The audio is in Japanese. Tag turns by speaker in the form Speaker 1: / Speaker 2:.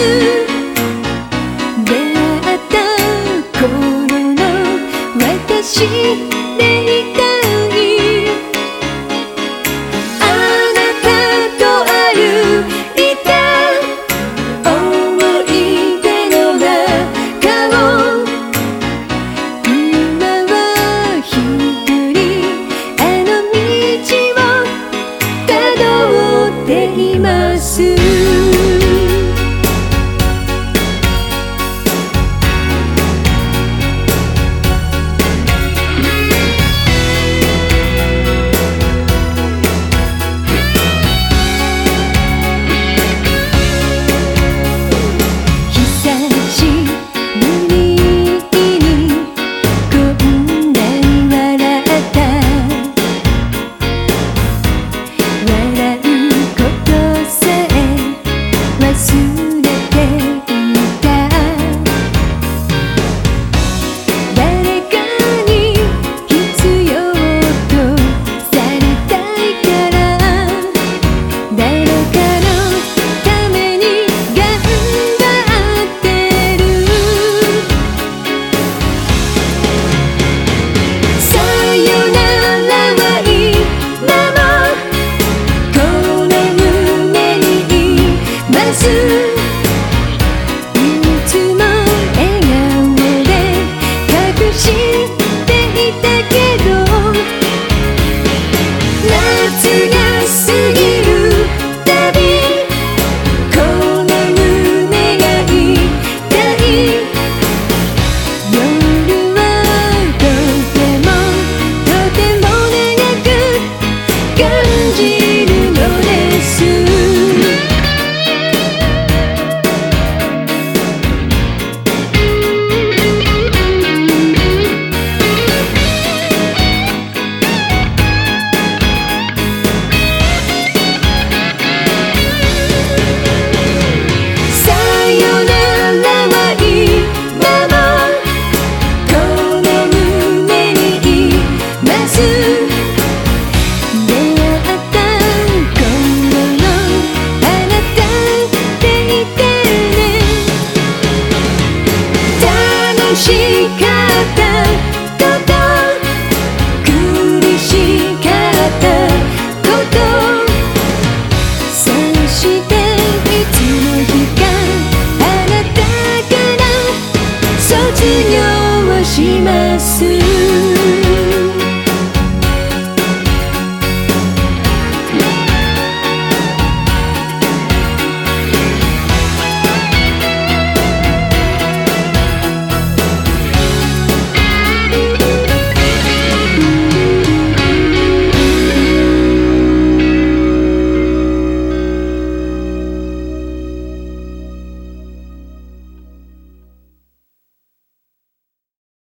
Speaker 1: 出会った頃の私でいたいあなたと歩いた思い出の中を今はひっくりあの道をたどっています。しかった」